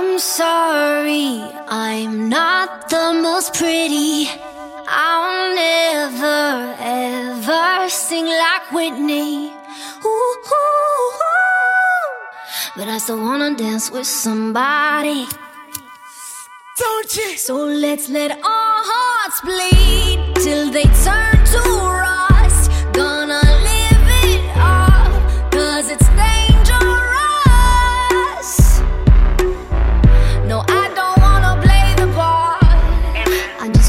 I'm sorry, I'm not the most pretty. I'll never ever sing like Whitney. Ooh, ooh, ooh. But I still wanna dance with somebody. Don't you? So let's let our hearts bleed till they turn to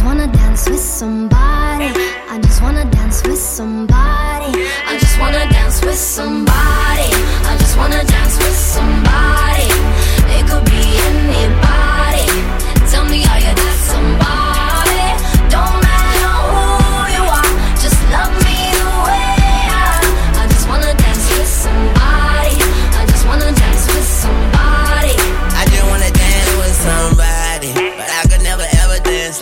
wanna dance with somebody. I just wanna dance with somebody. I just wanna dance with somebody.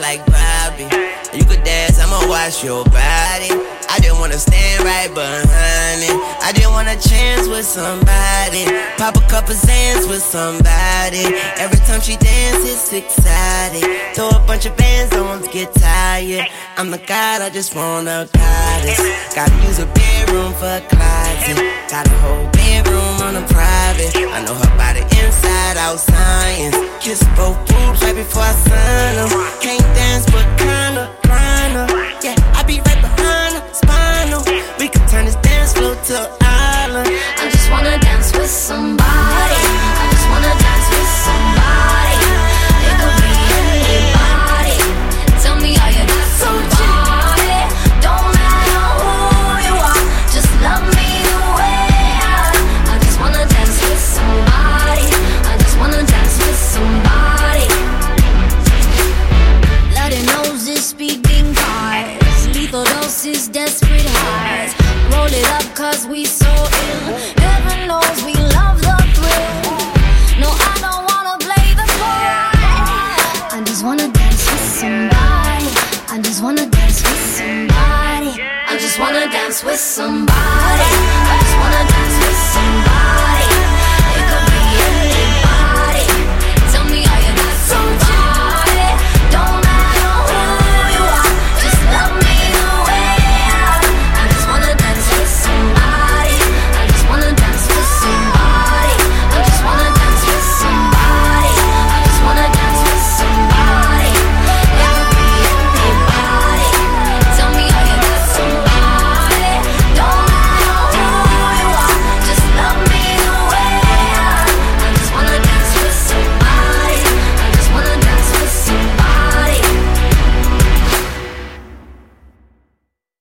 Like Bobby. You could dance, I'ma watch your body. I just wanna stand right behind it. I just wanna chance with somebody, pop a couple sands with somebody. Every time she dances, exciting. Throw a bunch of bands on, get tired. I'm the god, I just wanna goddess. Gotta use a bedroom for a closet. Got a whole bedroom on a private. cause we so ill. Heaven knows we love the thrill. No, I don't wanna play the part. I just wanna dance with somebody. I just wanna dance with somebody. I just wanna dance with somebody. I just wanna dance.